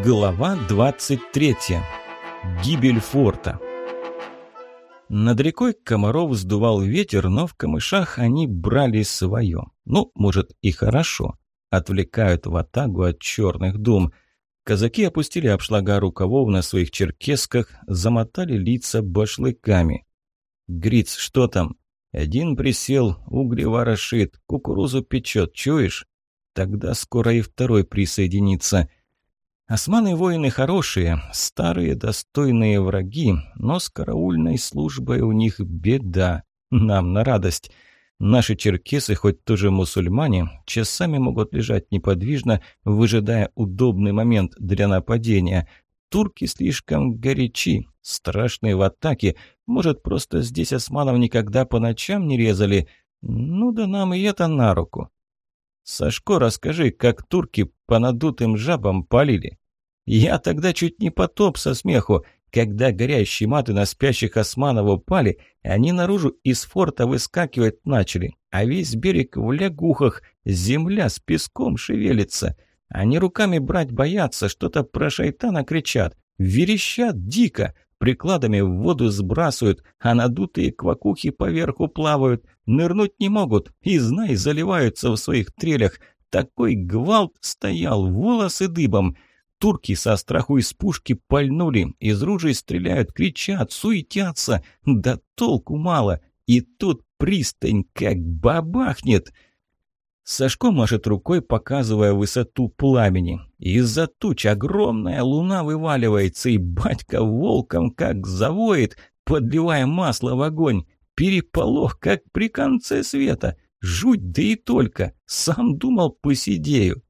Глава 23. Гибель форта. Над рекой комаров сдувал ветер, но в камышах они брали свое. Ну, может, и хорошо. Отвлекают в атагу от черных дум. Казаки опустили обшлага рукавов на своих черкесках, замотали лица башлыками. «Гриц, что там?» «Один присел, угли ворошит, кукурузу печет, чуешь?» «Тогда скоро и второй присоединится». Османы воины хорошие, старые достойные враги, но с караульной службой у них беда, нам на радость. Наши черкесы, хоть тоже мусульмане, часами могут лежать неподвижно, выжидая удобный момент для нападения. Турки слишком горячи, страшные в атаке, может, просто здесь османов никогда по ночам не резали. Ну да нам и это на руку. Сашко, расскажи, как турки по надутым жабам палили. Я тогда чуть не потоп со смеху. Когда горящие маты на спящих османов упали, они наружу из форта выскакивать начали, а весь берег в лягухах, земля с песком шевелится. Они руками брать боятся, что-то про шайтана кричат, верещат дико, прикладами в воду сбрасывают, а надутые квакухи поверху плавают, нырнуть не могут и, знай, заливаются в своих трелях. Такой гвалт стоял, волосы дыбом — Турки со страху из пушки пальнули, из ружей стреляют, кричат, суетятся. Да толку мало. И тут пристань как бабахнет. Сашко машет рукой, показывая высоту пламени. Из-за туч огромная луна вываливается, и батька волком как завоет, подливая масло в огонь. Переполох, как при конце света. Жуть, да и только. Сам думал, посидею.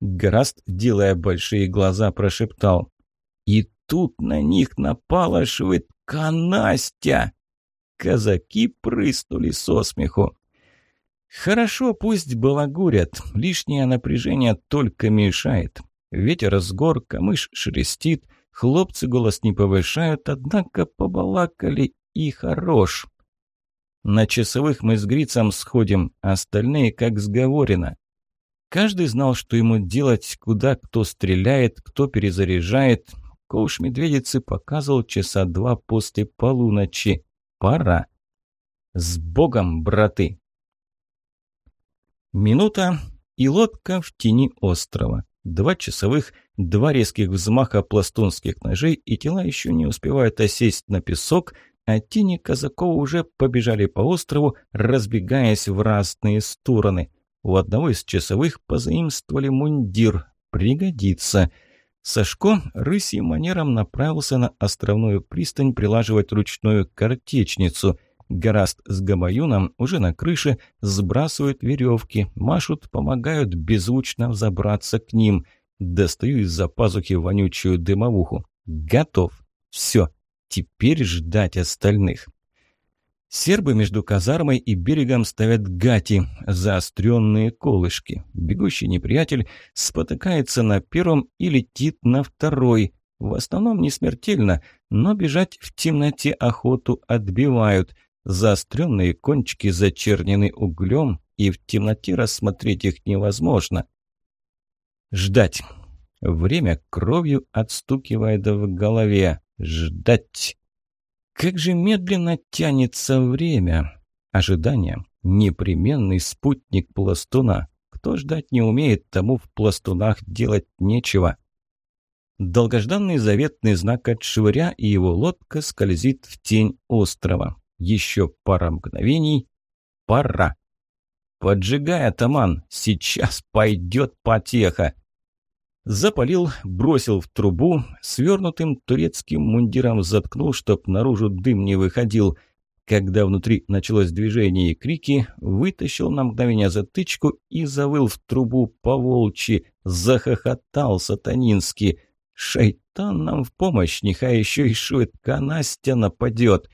Граст, делая большие глаза, прошептал. «И тут на них напала швыдка Настя!» Казаки прыснули со смеху. «Хорошо, пусть балагурят, лишнее напряжение только мешает. Ветер с гор, камыш шелестит, хлопцы голос не повышают, однако побалакали и хорош. На часовых мы с Грицем сходим, остальные как сговорено. Каждый знал, что ему делать, куда кто стреляет, кто перезаряжает. Коуш Медведицы показывал часа два после полуночи. Пора. С Богом, браты! Минута, и лодка в тени острова. Два часовых, два резких взмаха пластунских ножей, и тела еще не успевают осесть на песок, а тени казаков уже побежали по острову, разбегаясь в разные стороны. У одного из часовых позаимствовали мундир. Пригодится. Сашко рысьим манером направился на островную пристань прилаживать ручную картечницу. Гораст с Габаюном уже на крыше сбрасывают веревки, машут, помогают беззвучно взобраться к ним. Достаю из-за пазухи вонючую дымовуху. Готов. Все. Теперь ждать остальных. Сербы между казармой и берегом ставят гати, заостренные колышки. Бегущий неприятель спотыкается на первом и летит на второй. В основном не смертельно, но бежать в темноте охоту отбивают. Заостренные кончики зачернены углем, и в темноте рассмотреть их невозможно. Ждать. Время кровью отстукивает в голове. Ждать. Как же медленно тянется время. Ожидание – непременный спутник пластуна. Кто ждать не умеет, тому в пластунах делать нечего. Долгожданный заветный знак от швыря, и его лодка скользит в тень острова. Еще пара мгновений. Пора. «Поджигай, атаман, сейчас пойдет потеха!» Запалил, бросил в трубу, свернутым турецким мундиром заткнул, чтоб наружу дым не выходил. Когда внутри началось движение и крики, вытащил на мгновение затычку и завыл в трубу по-волчьи. Захохотал сатанински. «Шайтан нам в помощь, нехай еще и швидка Настя нападет!»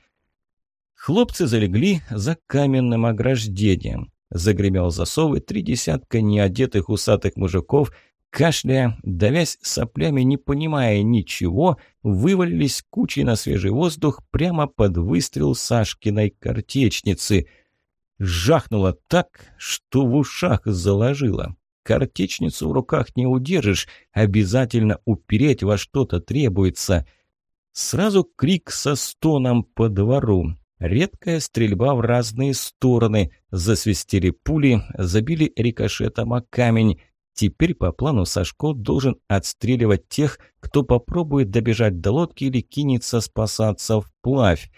Хлопцы залегли за каменным ограждением. Загремел засовы, три десятка неодетых усатых мужиков кашляя, давясь соплями, не понимая ничего, вывалились кучей на свежий воздух прямо под выстрел Сашкиной картечницы. Жахнуло так, что в ушах заложило. Картечницу в руках не удержишь, обязательно упереть во что-то требуется. Сразу крик со стоном по двору. Редкая стрельба в разные стороны. Засвистели пули, забили рикошетом о камень. Теперь по плану Сашко должен отстреливать тех, кто попробует добежать до лодки или кинется спасаться вплавь.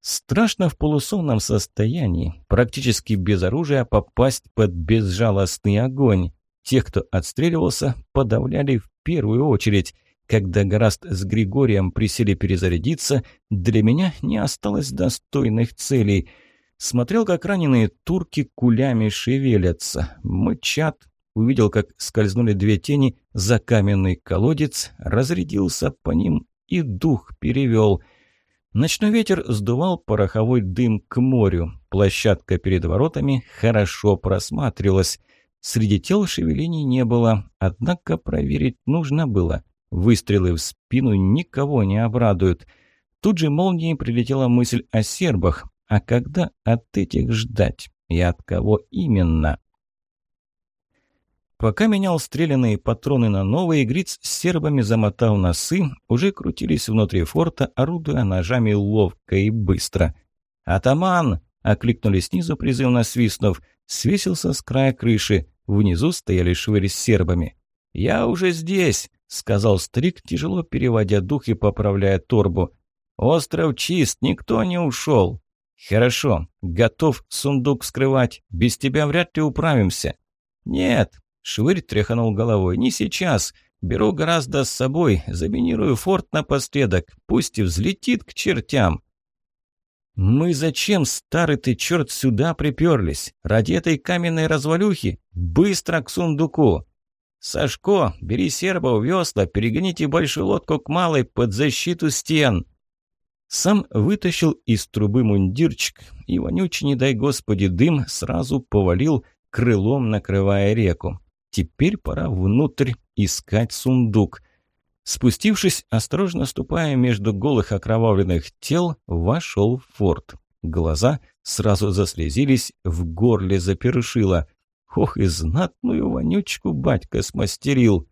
Страшно в полусонном состоянии, практически без оружия, попасть под безжалостный огонь. Тех, кто отстреливался, подавляли в первую очередь. Когда Гораст с Григорием присели перезарядиться, для меня не осталось достойных целей. Смотрел, как раненые турки кулями шевелятся, мычат. Увидел, как скользнули две тени за каменный колодец, разрядился по ним и дух перевел – Ночной ветер сдувал пороховой дым к морю. Площадка перед воротами хорошо просматривалась. Среди тел шевелений не было, однако проверить нужно было. Выстрелы в спину никого не обрадуют. Тут же молнией прилетела мысль о сербах. А когда от этих ждать? И от кого именно? Пока менял стрелянные патроны на новые, Гриц с сербами, замотав носы, уже крутились внутри форта, орудуя ножами ловко и быстро. «Атаман!» — окликнули снизу, призывно свистнув. Свесился с края крыши. Внизу стояли швыри с сербами. «Я уже здесь!» — сказал Стрик, тяжело переводя дух и поправляя торбу. «Остров чист, никто не ушел!» «Хорошо, готов сундук скрывать. Без тебя вряд ли управимся». «Нет, Швырь тряханул головой. «Не сейчас. Беру гораздо с собой. Заминирую форт напоследок. Пусть и взлетит к чертям». «Мы зачем, старый ты черт, сюда приперлись? Ради этой каменной развалюхи? Быстро к сундуку!» «Сашко, бери серба в весла, перегоните большую лодку к малой под защиту стен!» Сам вытащил из трубы мундирчик, и вонючий, не дай господи, дым сразу повалил, крылом накрывая реку. Теперь пора внутрь искать сундук. Спустившись, осторожно ступая между голых окровавленных тел, вошел в форт. Глаза сразу заслезились, в горле запершило. Ох, и знатную вонючку батька смастерил.